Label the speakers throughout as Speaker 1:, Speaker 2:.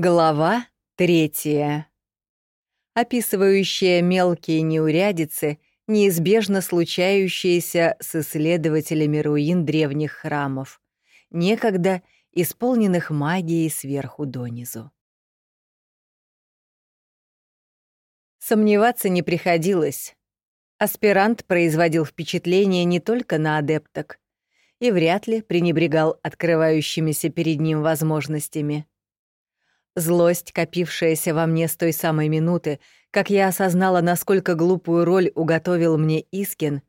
Speaker 1: Глава третья. Описывающая мелкие неурядицы, неизбежно случающиеся с исследователями руин древних храмов, некогда исполненных магией сверху донизу. Сомневаться не приходилось. Аспирант производил впечатление не только на адепток и вряд ли пренебрегал открывающимися перед ним возможностями — Злость, копившаяся во мне с той самой минуты, как я осознала, насколько глупую роль уготовил мне Искин,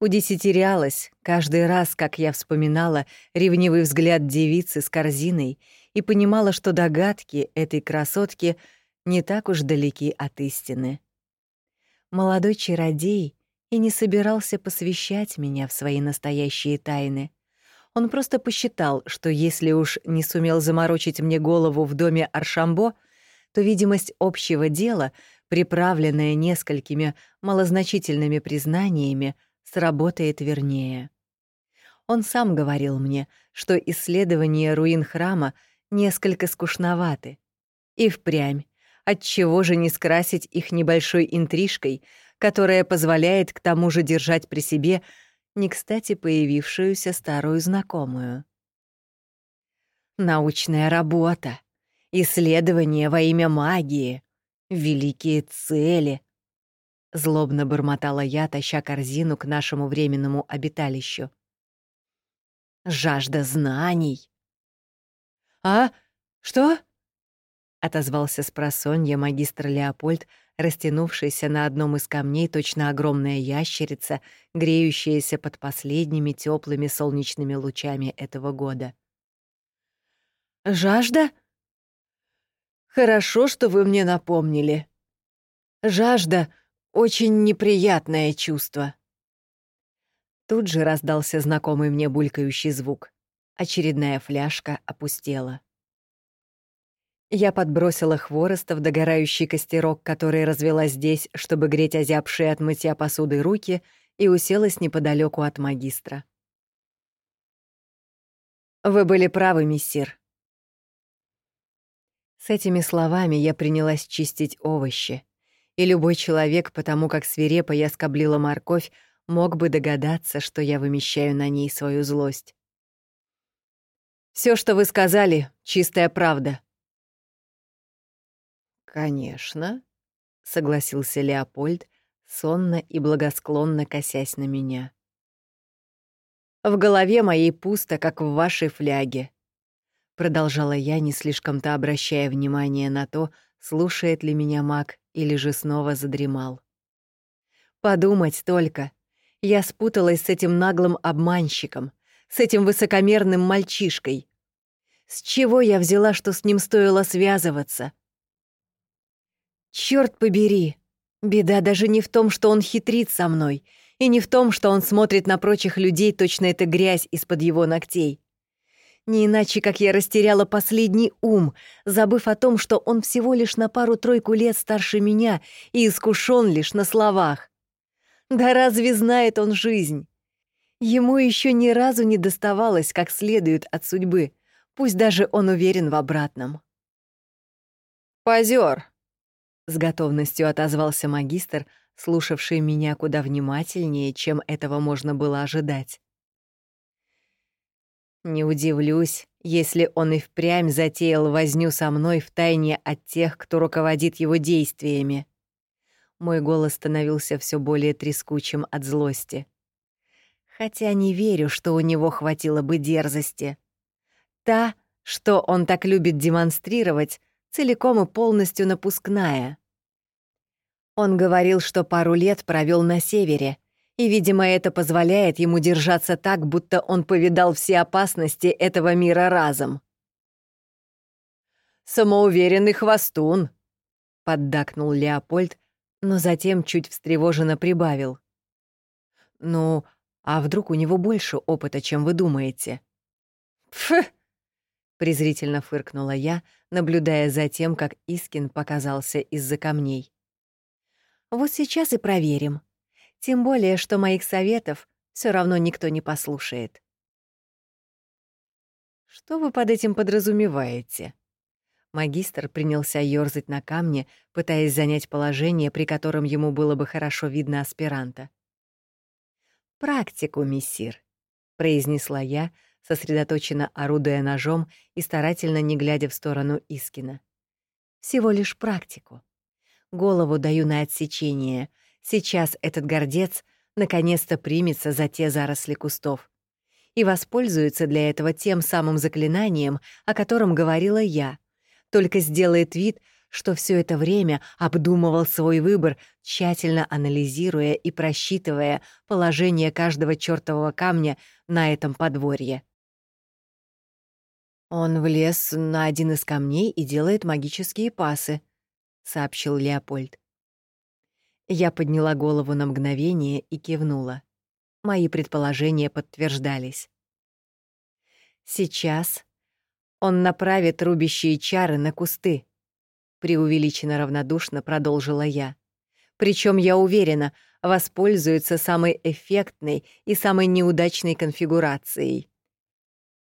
Speaker 1: удесятерялась каждый раз, как я вспоминала ревнивый взгляд девицы с корзиной и понимала, что догадки этой красотки не так уж далеки от истины. Молодой чародей и не собирался посвящать меня в свои настоящие тайны — он просто посчитал, что если уж не сумел заморочить мне голову в доме Аршамбо, то видимость общего дела, приправленная несколькими малозначительными признаниями, сработает вернее. Он сам говорил мне, что исследования руин храма несколько скучноваты. И впрямь, отчего же не скрасить их небольшой интрижкой, которая позволяет к тому же держать при себе не кстати появившуюся старую знакомую. Научная работа, исследования во имя магии, великие цели. Злобно бормотала я, таща корзину к нашему временному обиталищу. Жажда знаний. «А? Что?» — отозвался с просонья магистр Леопольд, растянувшийся на одном из камней точно огромная ящерица, греющаяся под последними теплыми солнечными лучами этого года. «Жажда? Хорошо, что вы мне напомнили. Жажда — очень неприятное чувство». Тут же раздался знакомый мне булькающий звук. Очередная фляжка опустела. Я подбросила хвороста в догорающий костерок, который развела здесь, чтобы греть озябшие от мытья посуды руки, и уселась неподалеку от магистра. «Вы были правы, миссир». С этими словами я принялась чистить овощи, и любой человек, потому как свирепо я скоблила морковь, мог бы догадаться, что я вымещаю на ней свою злость. Все, что вы сказали, — чистая правда», «Конечно», — согласился Леопольд, сонно и благосклонно косясь на меня. «В голове моей пусто, как в вашей фляге», — продолжала я, не слишком-то обращая внимание на то, слушает ли меня маг или же снова задремал. «Подумать только, я спуталась с этим наглым обманщиком, с этим высокомерным мальчишкой. С чего я взяла, что с ним стоило связываться?» Черт побери! Беда даже не в том, что он хитрит со мной, и не в том, что он смотрит на прочих людей, точно это грязь из-под его ногтей. Не иначе, как я растеряла последний ум, забыв о том, что он всего лишь на пару-тройку лет старше меня и искушен лишь на словах. Да разве знает он жизнь? Ему еще ни разу не доставалось как следует от судьбы, пусть даже он уверен в обратном. «Позер», с готовностью отозвался магистр, слушавший меня куда внимательнее, чем этого можно было ожидать. Не удивлюсь, если он и впрямь затеял возню со мной в тайне от тех, кто руководит его действиями. Мой голос становился все более трескучим от злости. Хотя не верю, что у него хватило бы дерзости. Та, что он так любит демонстрировать, целиком и полностью напускная. Он говорил, что пару лет провел на севере, и, видимо, это позволяет ему держаться так, будто он повидал все опасности этого мира разом. «Самоуверенный хвостун», — поддакнул Леопольд, но затем чуть встревоженно прибавил. «Ну, а вдруг у него больше опыта, чем вы думаете?» «Пф!» Презрительно фыркнула я, наблюдая за тем, как Искин показался из-за камней. Вот сейчас и проверим. Тем более, что моих советов все равно никто не послушает. Что вы под этим подразумеваете? Магистр принялся ёрзать на камне, пытаясь занять положение, при котором ему было бы хорошо видно аспиранта. «Практику, мессир», — произнесла я, сосредоточенно орудуя ножом и старательно не глядя в сторону Искина. «Всего лишь практику. Голову даю на отсечение. Сейчас этот гордец наконец-то примется за те заросли кустов и воспользуется для этого тем самым заклинанием, о котором говорила я, только сделает вид, что все это время обдумывал свой выбор, тщательно анализируя и просчитывая положение каждого чертового камня на этом подворье. «Он влез на один из камней и делает магические пасы», — сообщил Леопольд. Я подняла голову на мгновение и кивнула. Мои предположения подтверждались. Сейчас он направит рубящие чары на кусты, преувеличенно равнодушно продолжила я. Причем я уверена, воспользуется самой эффектной и самой неудачной конфигурацией.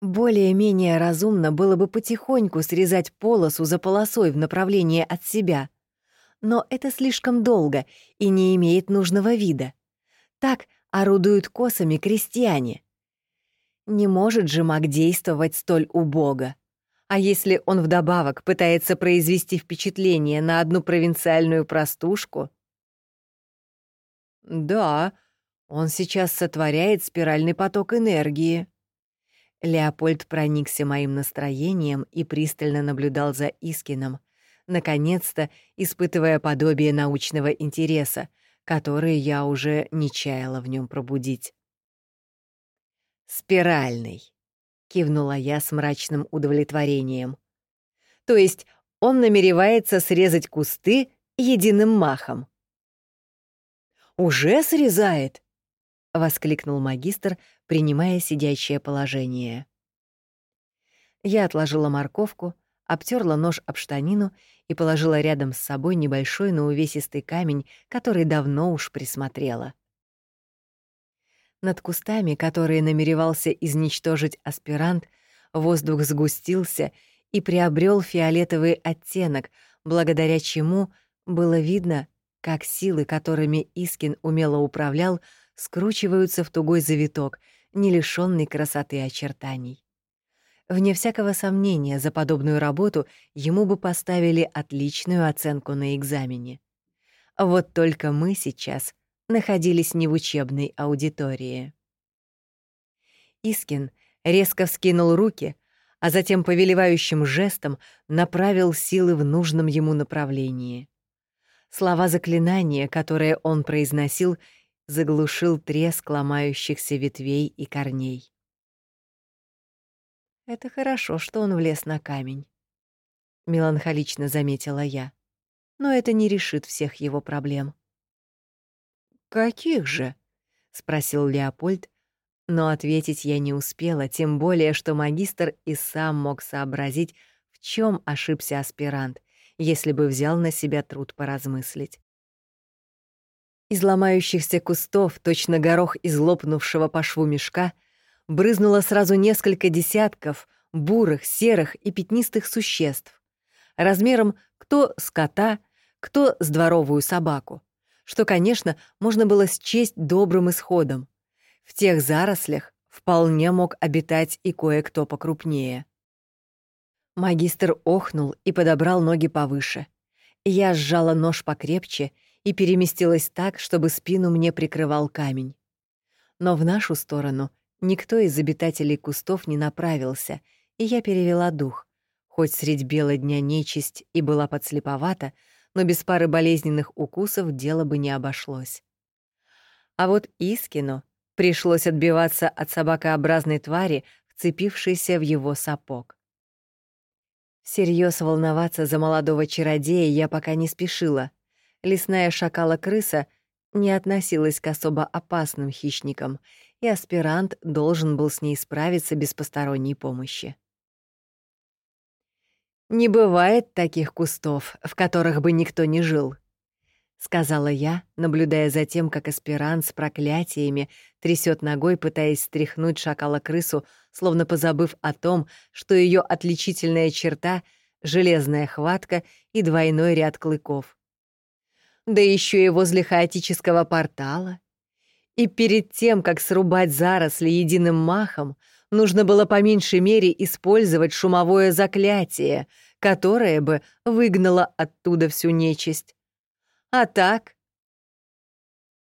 Speaker 1: Более-менее разумно было бы потихоньку срезать полосу за полосой в направлении от себя. Но это слишком долго и не имеет нужного вида. Так орудуют косами крестьяне. Не может же маг действовать столь убого. А если он вдобавок пытается произвести впечатление на одну провинциальную простушку? Да, он сейчас сотворяет спиральный поток энергии. Леопольд проникся моим настроением и пристально наблюдал за Искином, наконец-то испытывая подобие научного интереса, который я уже не чаяла в нем пробудить. «Спиральный», — кивнула я с мрачным удовлетворением. «То есть он намеревается срезать кусты единым махом?» «Уже срезает?» — воскликнул магистр, принимая сидящее положение. Я отложила морковку, обтерла нож об штанину и положила рядом с собой небольшой, но увесистый камень, который давно уж присмотрела. Над кустами, которые намеревался изничтожить аспирант, воздух сгустился и приобрел фиолетовый оттенок, благодаря чему было видно, как силы, которыми Искин умело управлял, скручиваются в тугой завиток, не лишённый красоты очертаний. Вне всякого сомнения, за подобную работу ему бы поставили отличную оценку на экзамене. Вот только мы сейчас находились не в учебной аудитории. Искин резко вскинул руки, а затем повелевающим жестом направил силы в нужном ему направлении. Слова заклинания, которые он произносил, заглушил треск ломающихся ветвей и корней. «Это хорошо, что он влез на камень», — меланхолично заметила я. «Но это не решит всех его проблем». «Каких же?» — спросил Леопольд, но ответить я не успела, тем более, что магистр и сам мог сообразить, в чем ошибся аспирант, если бы взял на себя труд поразмыслить. Из ломающихся кустов, точно горох из лопнувшего по шву мешка, брызнуло сразу несколько десятков бурых, серых и пятнистых существ, размером кто с кота, кто с дворовую собаку, что, конечно, можно было счесть добрым исходом. В тех зарослях вполне мог обитать и кое-кто покрупнее. Магистр охнул и подобрал ноги повыше. Я сжала нож покрепче и переместилась так, чтобы спину мне прикрывал камень. Но в нашу сторону никто из обитателей кустов не направился, и я перевела дух. Хоть средь бела дня нечисть и была подслеповата, но без пары болезненных укусов дело бы не обошлось. А вот Искину пришлось отбиваться от собакообразной твари, вцепившейся в его сапог. Всерьез волноваться за молодого чародея я пока не спешила. Лесная шакала-крыса не относилась к особо опасным хищникам, и аспирант должен был с ней справиться без посторонней помощи. «Не бывает таких кустов, в которых бы никто не жил», — сказала я, наблюдая за тем, как аспирант с проклятиями трясет ногой, пытаясь стряхнуть шакала-крысу, словно позабыв о том, что ее отличительная черта железная хватка и двойной ряд клыков. Да еще и возле хаотического портала. И перед тем, как срубать заросли единым махом, нужно было по меньшей мере использовать шумовое заклятие, которое бы выгнало оттуда всю нечисть. А так...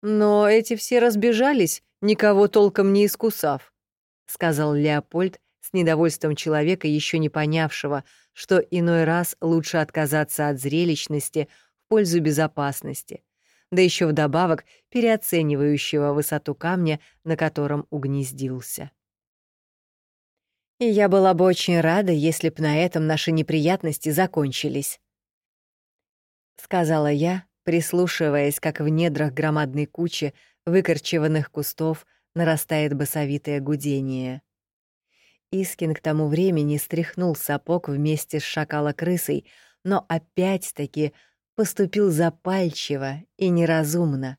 Speaker 1: Но эти все разбежались, никого толком не искусав, — сказал Леопольд с недовольством человека, еще не понявшего, что иной раз лучше отказаться от зрелищности пользу безопасности, да еще вдобавок переоценивающего высоту камня, на котором угнездился. И я была бы очень рада, если б на этом наши неприятности закончились. Сказала я, прислушиваясь, как в недрах громадной кучи выкорчеванных кустов нарастает басовитое гудение. Искин к тому времени стряхнул сапог вместе с шакала-крысой, но опять-таки поступил запальчиво и неразумно.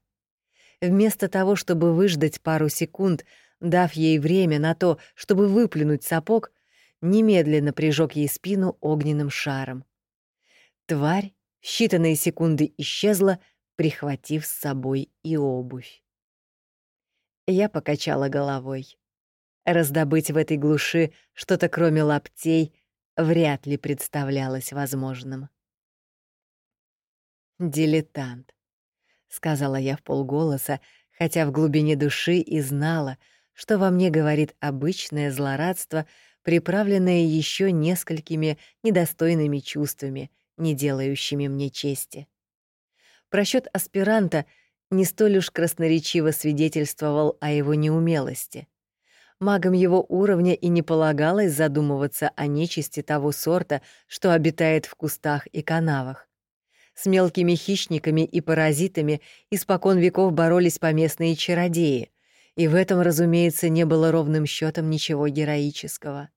Speaker 1: Вместо того, чтобы выждать пару секунд, дав ей время на то, чтобы выплюнуть сапог, немедленно прижег ей спину огненным шаром. Тварь в считанные секунды исчезла, прихватив с собой и обувь. Я покачала головой. Раздобыть в этой глуши что-то кроме лаптей вряд ли представлялось возможным. «Дилетант», — сказала я в полголоса, хотя в глубине души и знала, что во мне говорит обычное злорадство, приправленное еще несколькими недостойными чувствами, не делающими мне чести. Просчет аспиранта не столь уж красноречиво свидетельствовал о его неумелости. Магам его уровня и не полагалось задумываться о нечисти того сорта, что обитает в кустах и канавах. С мелкими хищниками и паразитами испокон веков боролись поместные чародеи, и в этом, разумеется, не было ровным счетом ничего героического.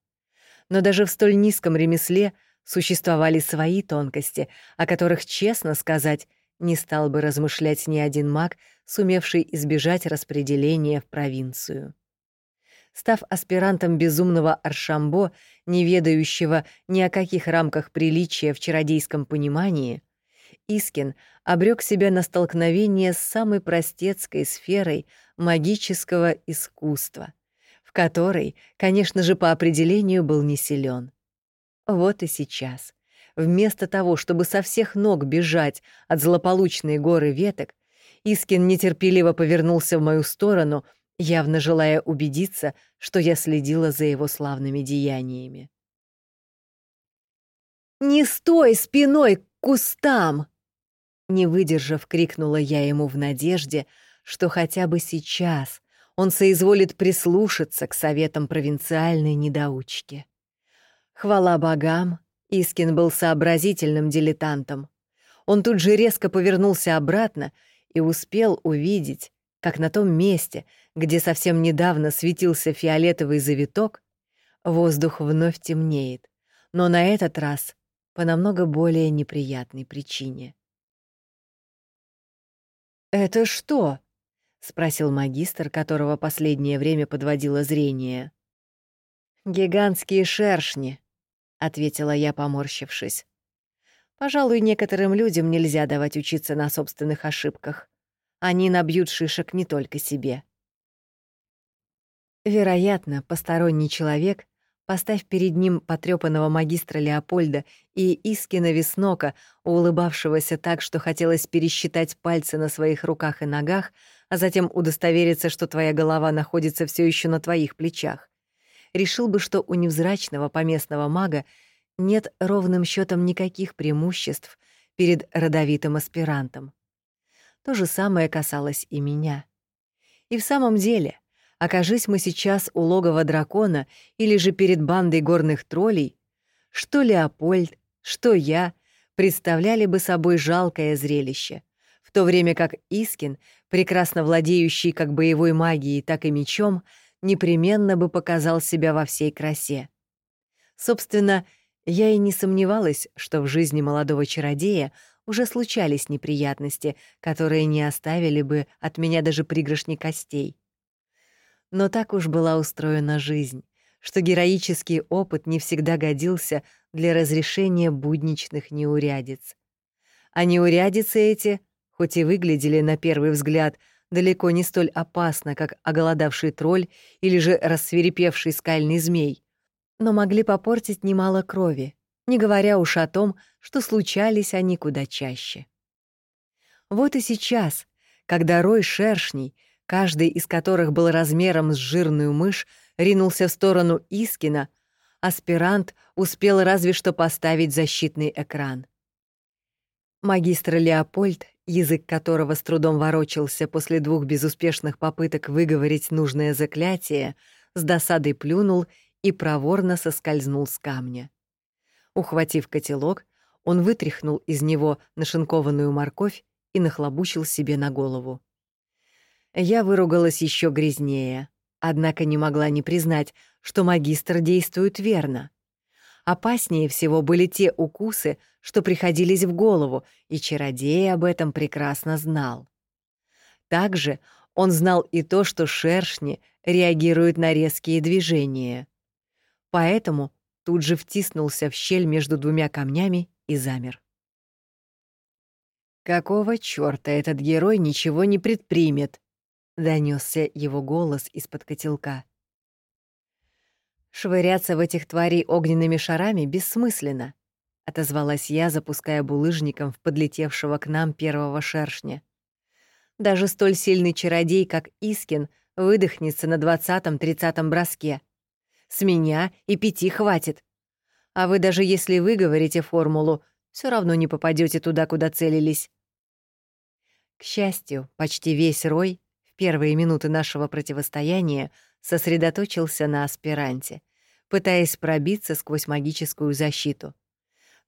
Speaker 1: Но даже в столь низком ремесле существовали свои тонкости, о которых, честно сказать, не стал бы размышлять ни один маг, сумевший избежать распределения в провинцию. Став аспирантом безумного Аршамбо, не ведающего ни о каких рамках приличия в чародейском понимании, Искин обрек себя на столкновение с самой простецкой сферой магического искусства, в которой, конечно же, по определению был не силен. Вот и сейчас, вместо того, чтобы со всех ног бежать от злополучной горы веток, Искин нетерпеливо повернулся в мою сторону, явно желая убедиться, что я следила за его славными деяниями. «Не стой спиной к кустам!» Не выдержав, крикнула я ему в надежде, что хотя бы сейчас он соизволит прислушаться к советам провинциальной недоучки. Хвала богам, Искин был сообразительным дилетантом. Он тут же резко повернулся обратно и успел увидеть, как на том месте, где совсем недавно светился фиолетовый завиток, воздух вновь темнеет, но на этот раз по намного более неприятной причине. «Это что?» — спросил магистр, которого последнее время подводило зрение. «Гигантские шершни», — ответила я, поморщившись. «Пожалуй, некоторым людям нельзя давать учиться на собственных ошибках. Они набьют шишек не только себе». Вероятно, посторонний человек Поставь перед ним потрёпанного магистра Леопольда и Искина Веснока, улыбавшегося так, что хотелось пересчитать пальцы на своих руках и ногах, а затем удостовериться, что твоя голова находится все еще на твоих плечах. Решил бы, что у невзрачного поместного мага нет ровным счетом никаких преимуществ перед родовитым аспирантом. То же самое касалось и меня. И в самом деле, Окажись мы сейчас у логова дракона или же перед бандой горных троллей, что Леопольд, что я представляли бы собой жалкое зрелище, в то время как Искин, прекрасно владеющий как боевой магией, так и мечом, непременно бы показал себя во всей красе. Собственно, я и не сомневалась, что в жизни молодого чародея уже случались неприятности, которые не оставили бы от меня даже пригоршни костей. Но так уж была устроена жизнь, что героический опыт не всегда годился для разрешения будничных неурядиц. А неурядицы эти, хоть и выглядели на первый взгляд далеко не столь опасно, как оголодавший тролль или же рассверепевший скальный змей, но могли попортить немало крови, не говоря уж о том, что случались они куда чаще. Вот и сейчас, когда рой шершней, каждый из которых был размером с жирную мышь, ринулся в сторону Искина, аспирант успел разве что поставить защитный экран. Магистр Леопольд, язык которого с трудом ворочался после двух безуспешных попыток выговорить нужное заклятие, с досадой плюнул и проворно соскользнул с камня. Ухватив котелок, он вытряхнул из него нашинкованную морковь и нахлобучил себе на голову. Я выругалась еще грязнее, однако не могла не признать, что магистр действует верно. Опаснее всего были те укусы, что приходились в голову, и чародей об этом прекрасно знал. Также он знал и то, что шершни реагируют на резкие движения. Поэтому тут же втиснулся в щель между двумя камнями и замер. «Какого чёрта этот герой ничего не предпримет?» — донёсся его голос из-под котелка. «Швыряться в этих тварей огненными шарами бессмысленно», — отозвалась я, запуская булыжником в подлетевшего к нам первого шершня. «Даже столь сильный чародей, как Искин, выдохнется на двадцатом-тридцатом броске. С меня и пяти хватит. А вы даже если вы говорите формулу, все равно не попадете туда, куда целились». К счастью, почти весь рой первые минуты нашего противостояния сосредоточился на аспиранте, пытаясь пробиться сквозь магическую защиту.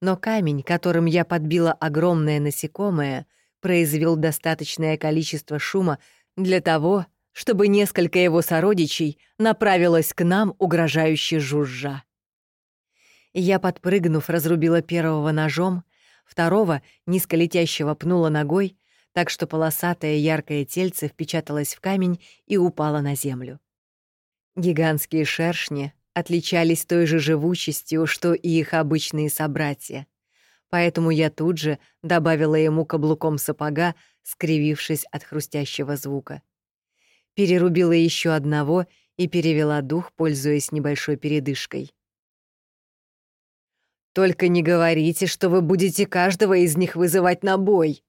Speaker 1: Но камень, которым я подбила огромное насекомое, произвел достаточное количество шума для того, чтобы несколько его сородичей направилось к нам, угрожающе жужжа. Я, подпрыгнув, разрубила первого ножом, второго, низко летящего, пнула ногой, так что полосатое яркое тельце впечаталось в камень и упало на землю. Гигантские шершни отличались той же живучестью, что и их обычные собратья. Поэтому я тут же добавила ему каблуком сапога, скривившись от хрустящего звука. Перерубила еще одного и перевела дух, пользуясь небольшой передышкой. «Только не говорите, что вы будете каждого из них вызывать на бой!»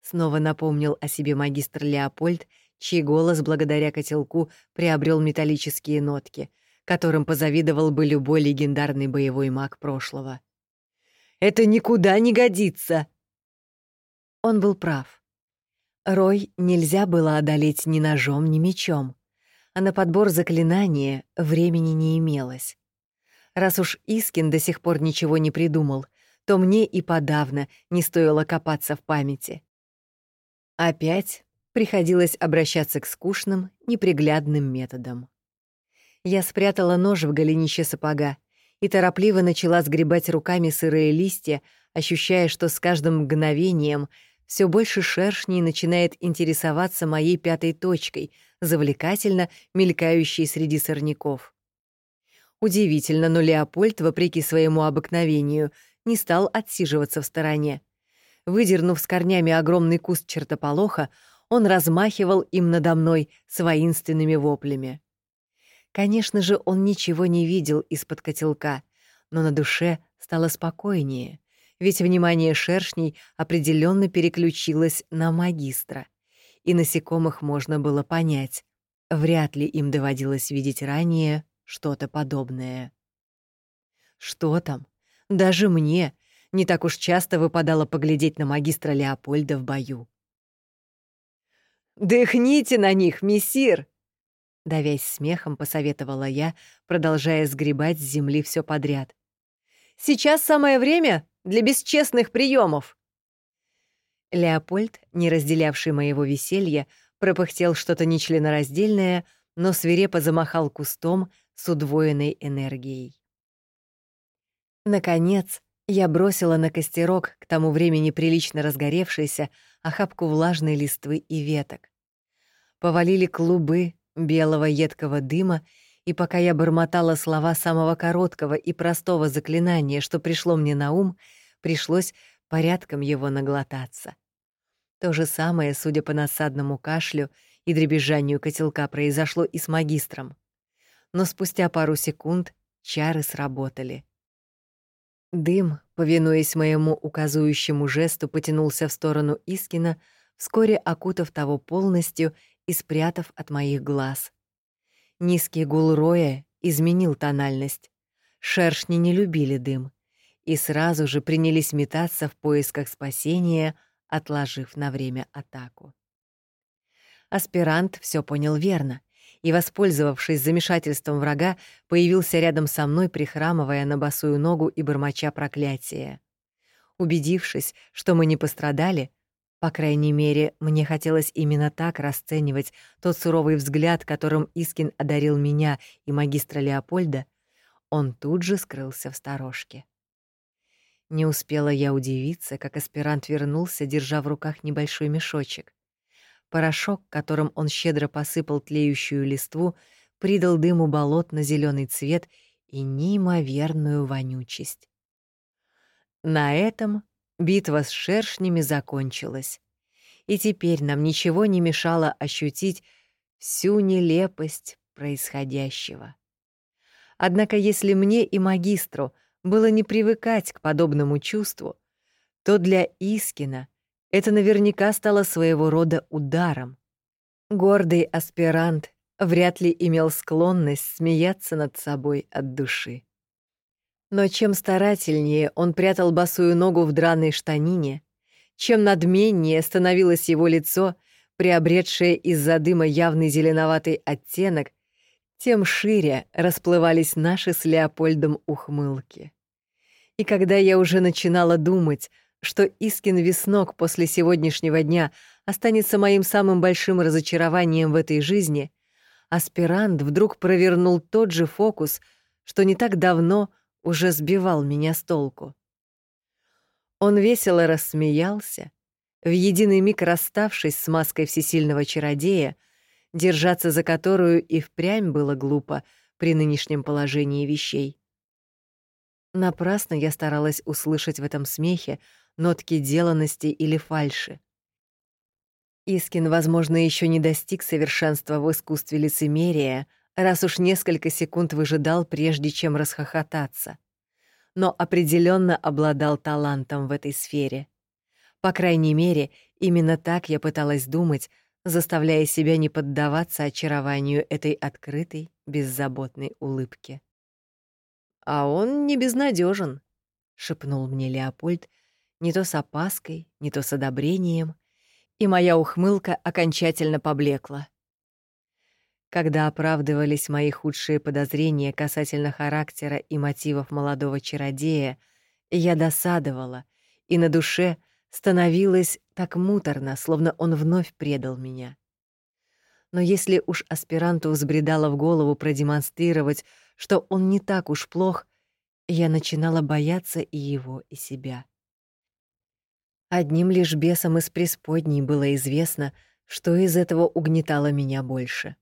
Speaker 1: Снова напомнил о себе магистр Леопольд, чей голос благодаря котелку приобрел металлические нотки, которым позавидовал бы любой легендарный боевой маг прошлого. «Это никуда не годится!» Он был прав. Рой нельзя было одолеть ни ножом, ни мечом, а на подбор заклинания времени не имелось. Раз уж Искин до сих пор ничего не придумал, то мне и подавно не стоило копаться в памяти. Опять приходилось обращаться к скучным, неприглядным методам. Я спрятала нож в голенище сапога и торопливо начала сгребать руками сырые листья, ощущая, что с каждым мгновением все больше шершней начинает интересоваться моей пятой точкой, завлекательно мелькающей среди сорняков. Удивительно, но Леопольд, вопреки своему обыкновению, не стал отсиживаться в стороне. Выдернув с корнями огромный куст чертополоха, он размахивал им надо мной с воинственными воплями. Конечно же, он ничего не видел из-под котелка, но на душе стало спокойнее, ведь внимание шершней определенно переключилось на магистра, и насекомых можно было понять. Вряд ли им доводилось видеть ранее что-то подобное. Что там? Даже мне не так уж часто выпадало поглядеть на магистра Леопольда в бою. «Дыхните на них, мессир!» Давясь смехом, посоветовала я, продолжая сгребать с земли все подряд. «Сейчас самое время для бесчестных приемов. Леопольд, не разделявший моего веселья, пропыхтел что-то нечленораздельное, но свирепо замахал кустом с удвоенной энергией. Наконец, я бросила на костерок, к тому времени прилично разгоревшийся, охапку влажной листвы и веток. Повалили клубы белого едкого дыма, И пока я бормотала слова самого короткого и простого заклинания, что пришло мне на ум, пришлось порядком его наглотаться. То же самое, судя по насадному кашлю и дребезжанию котелка, произошло и с магистром. Но спустя пару секунд чары сработали. Дым, повинуясь моему указующему жесту, потянулся в сторону Искина, вскоре окутав того полностью и спрятав от моих глаз. Низкий гул роя изменил тональность. Шершни не любили дым и сразу же принялись метаться в поисках спасения, отложив на время атаку. Аспирант все понял верно и, воспользовавшись замешательством врага, появился рядом со мной, прихрамывая на босую ногу и бормоча проклятие. Убедившись, что мы не пострадали, по крайней мере, мне хотелось именно так расценивать тот суровый взгляд, которым Искин одарил меня и магистра Леопольда, он тут же скрылся в сторожке. Не успела я удивиться, как аспирант вернулся, держа в руках небольшой мешочек. Порошок, которым он щедро посыпал тлеющую листву, придал дыму болотно зеленый цвет и неимоверную вонючесть. На этом битва с шершнями закончилась, и теперь нам ничего не мешало ощутить всю нелепость происходящего. Однако если мне и магистру было не привыкать к подобному чувству, то для Искина это наверняка стало своего рода ударом. Гордый аспирант вряд ли имел склонность смеяться над собой от души. Но чем старательнее он прятал босую ногу в драной штанине, чем надменнее становилось его лицо, приобретшее из-за дыма явный зеленоватый оттенок, тем шире расплывались наши с Леопольдом ухмылки. И когда я уже начинала думать, что Искин Веснок после сегодняшнего дня останется моим самым большим разочарованием в этой жизни, аспирант вдруг провернул тот же фокус, что не так давно уже сбивал меня с толку. Он весело рассмеялся, в единый миг расставшись с маской всесильного чародея, держаться за которую и впрямь было глупо при нынешнем положении вещей. Напрасно я старалась услышать в этом смехе нотки деланности или фальши. Искин, возможно, еще не достиг совершенства в искусстве лицемерия, раз уж несколько секунд выжидал, прежде чем расхохотаться. Но определенно обладал талантом в этой сфере. По крайней мере, именно так я пыталась думать, заставляя себя не поддаваться очарованию этой открытой, беззаботной улыбки. «А он не безнадежен, шепнул мне Леопольд, не то с опаской, не то с одобрением, и моя ухмылка окончательно поблекла. Когда оправдывались мои худшие подозрения касательно характера и мотивов молодого чародея, я досадовала, и на душе становилось так муторно, словно он вновь предал меня. Но если уж аспиранту взбредало в голову продемонстрировать, что он не так уж плох, я начинала бояться и его, и себя. Одним лишь бесом из преисподней было известно, что из этого угнетало меня больше.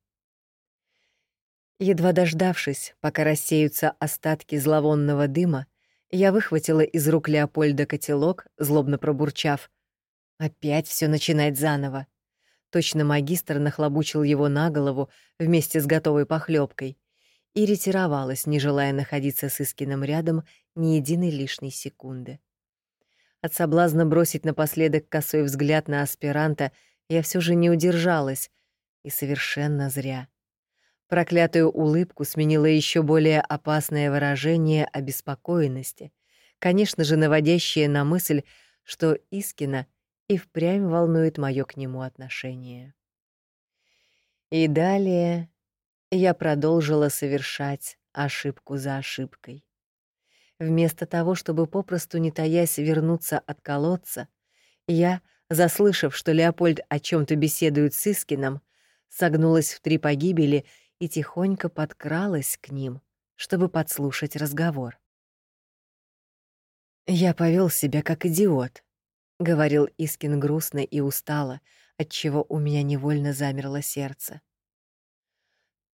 Speaker 1: Едва дождавшись, пока рассеются остатки зловонного дыма, я выхватила из рук Леопольда котелок, злобно пробурчав. Опять все начинать заново. Точно магистр нахлобучил его на голову вместе с готовой похлебкой и ретировалась, не желая находиться с Искином рядом ни единой лишней секунды. От соблазна бросить напоследок косой взгляд на аспиранта я все же не удержалась, и совершенно зря. Проклятую улыбку сменило еще более опасное выражение обеспокоенности, конечно же, наводящее на мысль, что Искина и впрямь волнует мое к нему отношение. И далее я продолжила совершать ошибку за ошибкой. Вместо того, чтобы попросту не таясь вернуться от колодца, я, заслышав, что Леопольд о чем то беседует с Искином, согнулась в три погибели и тихонько подкралась к ним, чтобы подслушать разговор. «Я повел себя как идиот», — говорил Искин грустно и устало, отчего у меня невольно замерло сердце.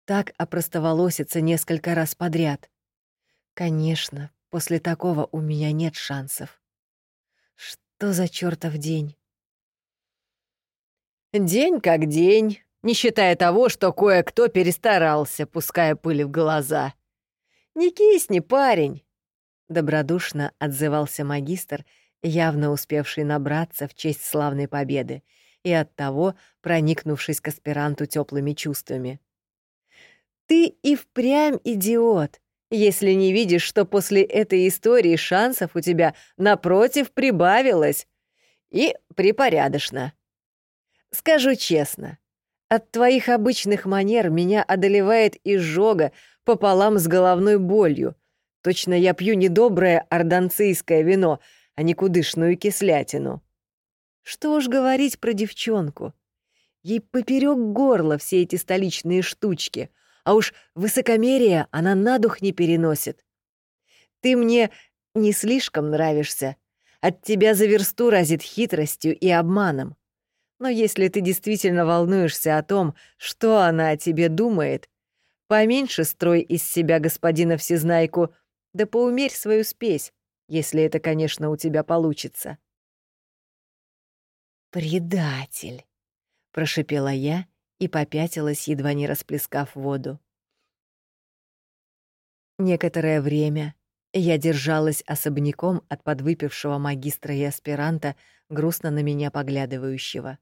Speaker 1: так опростоволоситься несколько раз подряд. Конечно, после такого у меня нет шансов. Что за чёртов день?
Speaker 2: День как день, не считая того, что кое-кто перестарался, пуская пыль в глаза. «Не кисни, парень!»
Speaker 1: Добродушно отзывался магистр, явно успевший набраться в честь славной победы и оттого проникнувшись к аспиранту теплыми чувствами. «Ты и впрямь идиот, если не видишь, что после этой истории шансов у тебя, напротив, прибавилось. И припорядочно. Скажу честно, от твоих обычных манер меня одолевает изжога пополам с головной болью. Точно я пью недоброе орданцийское вино, а не кудышную кислятину. Что уж говорить про девчонку. Ей поперек горла все эти столичные штучки, а уж высокомерие она на дух не переносит. Ты мне не слишком нравишься. От тебя за версту разит хитростью и обманом. Но если ты действительно волнуешься о том, что она о тебе думает, поменьше строй из себя господина Всезнайку, да поумерь свою спесь, если это, конечно, у тебя получится. «Предатель!» — прошипела я и попятилась, едва не расплескав воду. Некоторое время я держалась особняком от подвыпившего магистра и аспиранта, грустно на меня поглядывающего.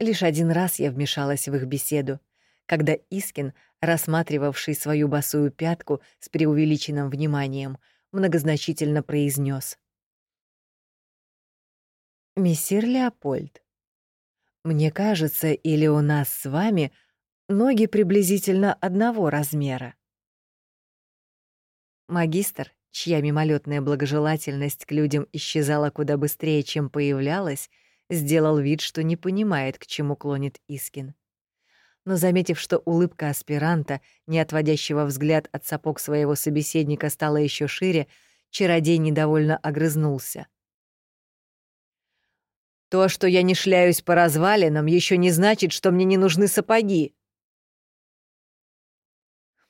Speaker 1: Лишь один раз я вмешалась в их беседу, когда Искин, рассматривавший свою босую пятку с преувеличенным вниманием, многозначительно произнес: «Мессир Леопольд, мне кажется, или у нас с вами ноги приблизительно одного размера?» Магистр, чья мимолетная благожелательность к людям исчезала куда быстрее, чем появлялась, сделал вид, что не понимает, к чему клонит Искин. Но, заметив, что улыбка аспиранта, не отводящего взгляд от сапог своего собеседника, стала еще шире, чародей недовольно огрызнулся — то, что я не шляюсь по развалинам, еще не значит, что мне не нужны сапоги.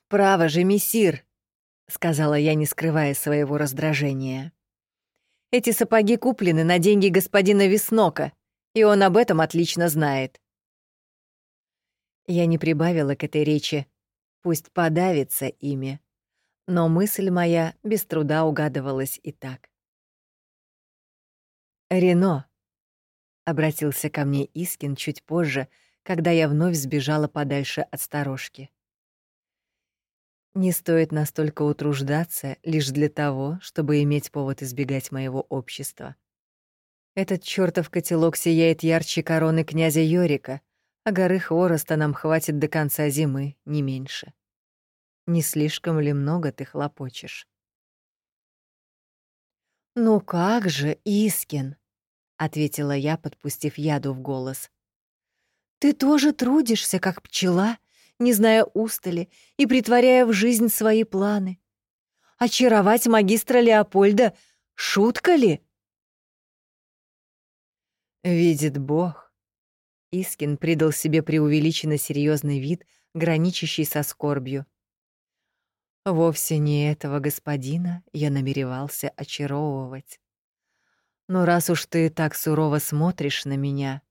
Speaker 1: «Право же, мессир», — сказала я, не скрывая своего раздражения. «Эти сапоги куплены на деньги господина Веснока, и он об этом отлично знает». Я не прибавила к этой речи, пусть подавится ими, но мысль моя без труда угадывалась и так. «Рено», обратился ко мне Искин чуть позже, когда я вновь сбежала подальше от сторожки. Не стоит настолько утруждаться лишь для того, чтобы иметь повод избегать моего общества. Этот чёртов котелок сияет ярче короны князя Йорика, а горы хвороста нам хватит до конца зимы, не меньше. Не слишком ли много ты хлопочешь? «Ну как же, Искин!» Ответила я, подпустив яду в голос. Ты тоже трудишься, как пчела, не зная устали и притворяя в жизнь свои планы. Очаровать магистра Леопольда — шутка ли? Видит Бог. Искин придал себе преувеличенно серьезный вид, граничащий со скорбью. Вовсе не этого господина я намеревался очаровывать. Но раз уж ты так сурово смотришь на меня...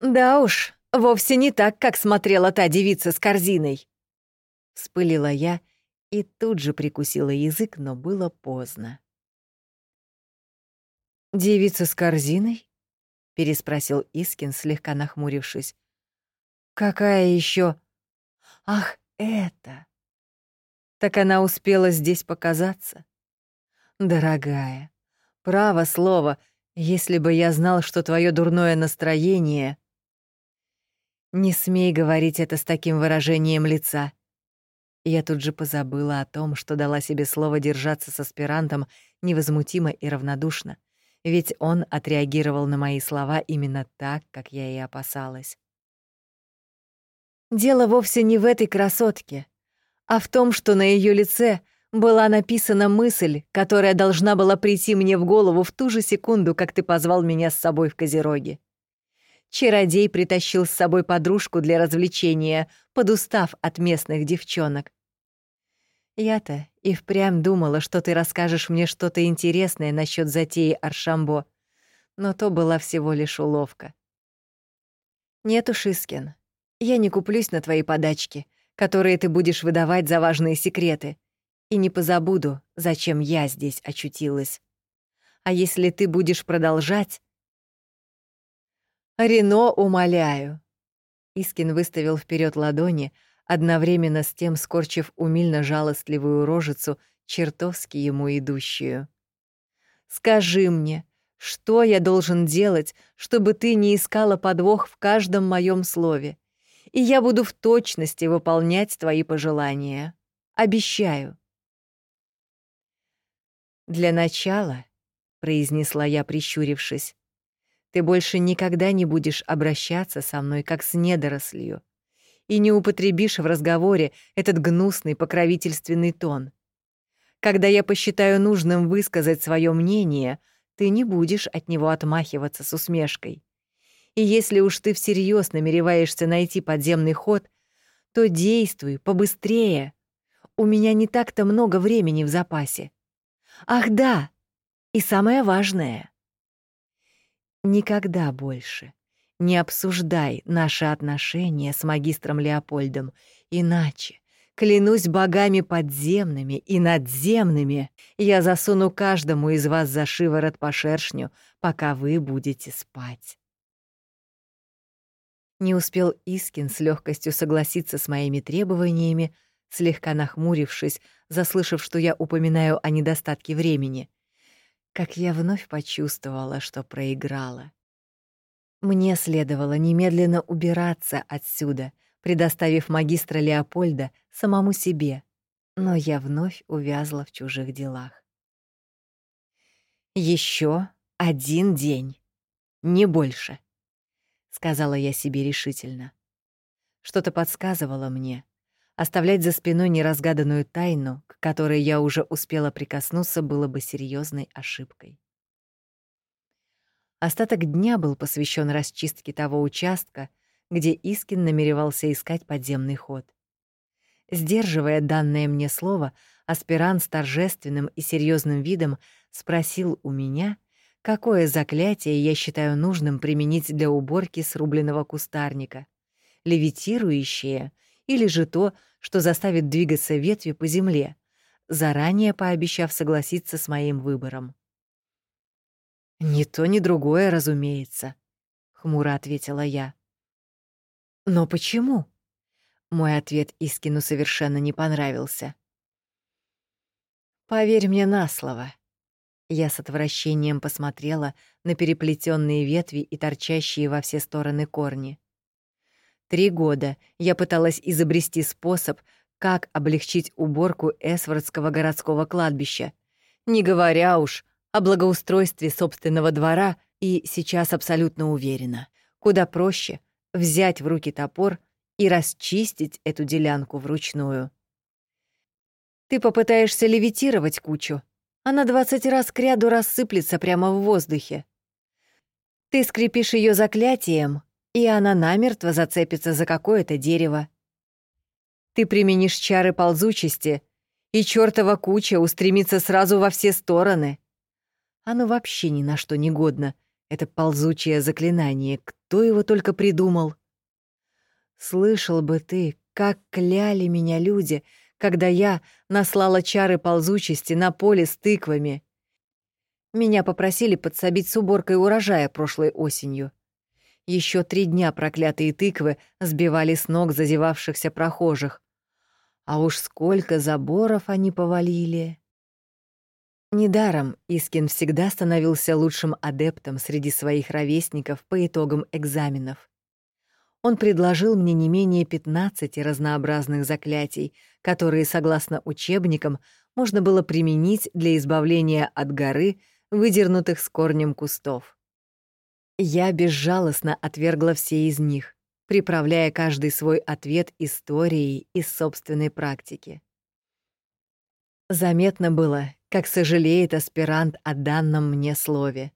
Speaker 1: Да уж, вовсе не так, как смотрела та девица с корзиной. Вспылила я и тут же прикусила язык, но было поздно. «Девица с корзиной?» — переспросил Искин, слегка нахмурившись. «Какая еще? Ах, это! Так она успела здесь показаться?» Дорогая, право слово, если бы я знал, что твое дурное настроение... Не смей говорить это с таким выражением лица. Я тут же позабыла о том, что дала себе слово держаться с аспирантом невозмутимо и равнодушно, ведь он отреагировал на мои слова именно так, как я и опасалась. Дело вовсе не в этой красотке, а в том, что на ее лице — была написана мысль, которая должна была прийти мне в голову в ту же секунду, как ты позвал меня с собой в Козероге. Чародей притащил с собой подружку для развлечения, подустав от местных девчонок. Я-то и впрямь думала, что ты расскажешь мне что-то интересное насчет затеи Аршамбо, но то была всего лишь уловка. Нет уж, Искин, я не куплюсь на твои подачки, которые ты будешь выдавать за важные секреты, и не позабуду, зачем я здесь очутилась. А если ты будешь продолжать... Рено, умоляю. Искин выставил вперед ладони, одновременно с тем скорчив умильно-жалостливую рожицу, чертовски ему идущую. «Скажи мне, что я должен делать, чтобы ты не искала подвох в каждом моем слове, и я буду в точности выполнять твои пожелания. Обещаю». «Для начала», — произнесла я, прищурившись, «ты больше никогда не будешь обращаться со мной, как с недорослью, и не употребишь в разговоре этот гнусный покровительственный тон. Когда я посчитаю нужным высказать свое мнение, ты не будешь от него отмахиваться с усмешкой. И если уж ты всерьез намереваешься найти подземный ход, то действуй побыстрее. У меня не так-то много времени в запасе. Ах да, и самое важное. Никогда больше не обсуждай наши отношения с магистром Леопольдом, иначе, клянусь богами подземными и надземными, я засуну каждому из вас за шиворот по шершню, пока вы будете спать. Не успел Искин с легкостью согласиться с моими требованиями, слегка нахмурившись, заслышав, что я упоминаю о недостатке времени, как я вновь почувствовала, что проиграла. Мне следовало немедленно убираться отсюда, предоставив магистра Леопольда самому себе, но я вновь увязла в чужих делах. Еще один день, не больше, сказала я себе решительно. Что-то подсказывало мне, оставлять за спиной неразгаданную тайну, к которой я уже успела прикоснуться, было бы серьезной ошибкой. Остаток дня был посвящен расчистке того участка, где Искин намеревался искать подземный ход. Сдерживая данное мне слово, аспирант с торжественным и серьезным видом спросил у меня, какое заклятие я считаю нужным применить для уборки срубленного кустарника, левитирующее или же то, что заставит двигаться ветви по земле, заранее пообещав согласиться с моим выбором. «Ни то, ни другое, разумеется», — хмуро ответила я. «Но почему?» Мой ответ Искину совершенно не понравился. «Поверь мне на слово». Я с отвращением посмотрела на переплетенные ветви и торчащие во все стороны корни. Три года я пыталась изобрести способ, как облегчить уборку Эсвардского городского кладбища, не говоря уж о благоустройстве собственного двора и сейчас абсолютно уверена. Куда проще взять в руки топор и расчистить эту делянку вручную. Ты попытаешься левитировать кучу. Она двадцать раз к ряду рассыплется прямо в воздухе. Ты скрепишь ее заклятием, и она намертво зацепится за какое-то дерево. Ты применишь чары ползучести, и чертова куча устремится сразу во все стороны. Оно вообще ни на что не годно. Это ползучее заклинание. Кто его только придумал? Слышал бы ты, как кляли меня люди, когда я наслала чары ползучести на поле с тыквами. Меня попросили подсобить с уборкой урожая прошлой осенью. Еще три дня проклятые тыквы сбивали с ног зазевавшихся прохожих. А уж сколько заборов они повалили. Недаром Искин всегда становился лучшим адептом среди своих ровесников по итогам экзаменов. Он предложил мне не менее 15 разнообразных заклятий, которые, согласно учебникам, можно было применить для избавления от горы, выдернутых с корнем кустов. Я безжалостно отвергла все из них, приправляя каждый свой ответ историей из собственной практики. Заметно было, как сожалеет аспирант о данном мне слове.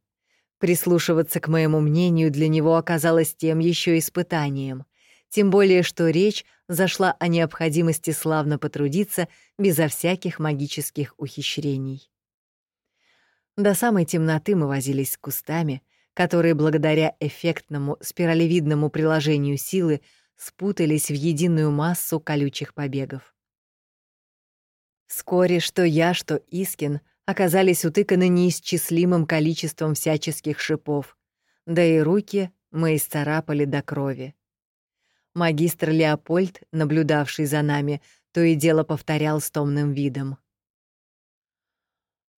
Speaker 1: Прислушиваться к моему мнению для него оказалось тем еще испытанием, тем более что речь зашла о необходимости славно потрудиться безо всяких магических ухищрений. До самой темноты мы возились с кустами, которые благодаря эффектному спиралевидному приложению силы спутались в единую массу колючих побегов. Вскоре что я, что Искин оказались утыканы неисчислимым количеством всяческих шипов, да и руки мы исцарапали до крови. Магистр Леопольд, наблюдавший за нами, то и дело повторял с томным видом.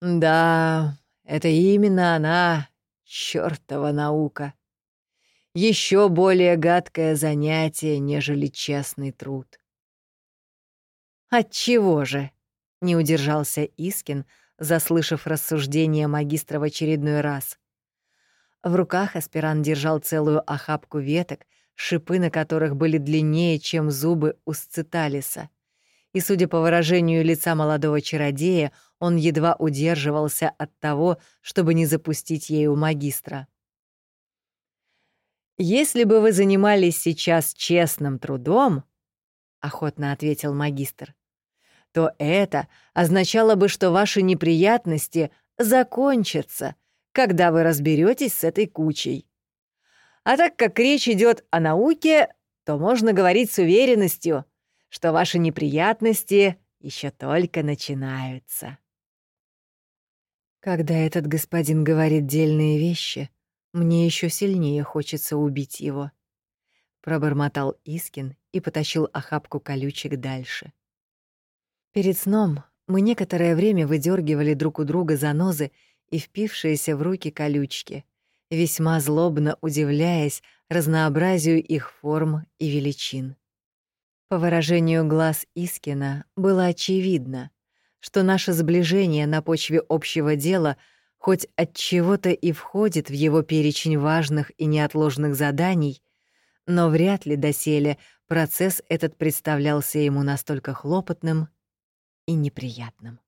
Speaker 1: «Да, это именно она, Чёртова наука. Еще более гадкое занятие, нежели честный труд. Отчего же? Не удержался Искин, заслышав рассуждение магистра в очередной раз. В руках аспирант держал целую охапку веток, шипы на которых были длиннее, чем зубы у сциталиса. И, судя по выражению лица молодого чародея, он едва удерживался от того, чтобы не запустить ею магистра. «Если бы вы занимались сейчас честным трудом», — охотно ответил магистр, «то это означало бы, что ваши неприятности закончатся, когда вы разберетесь с этой кучей. А так как речь идет о науке, то можно говорить с уверенностью, что ваши неприятности еще только начинаются». Когда этот господин говорит дельные вещи, мне еще сильнее хочется убить его. Пробормотал Искин и потащил охапку колючек дальше. Перед сном мы некоторое время выдергивали друг у друга занозы и впившиеся в руки колючки, весьма злобно удивляясь разнообразию их форм и величин. По выражению глаз Искина было очевидно, что наше сближение на почве общего дела хоть от чего-то и входит в его перечень важных и неотложных заданий, но вряд ли доселе процесс этот представлялся ему настолько хлопотным и неприятным.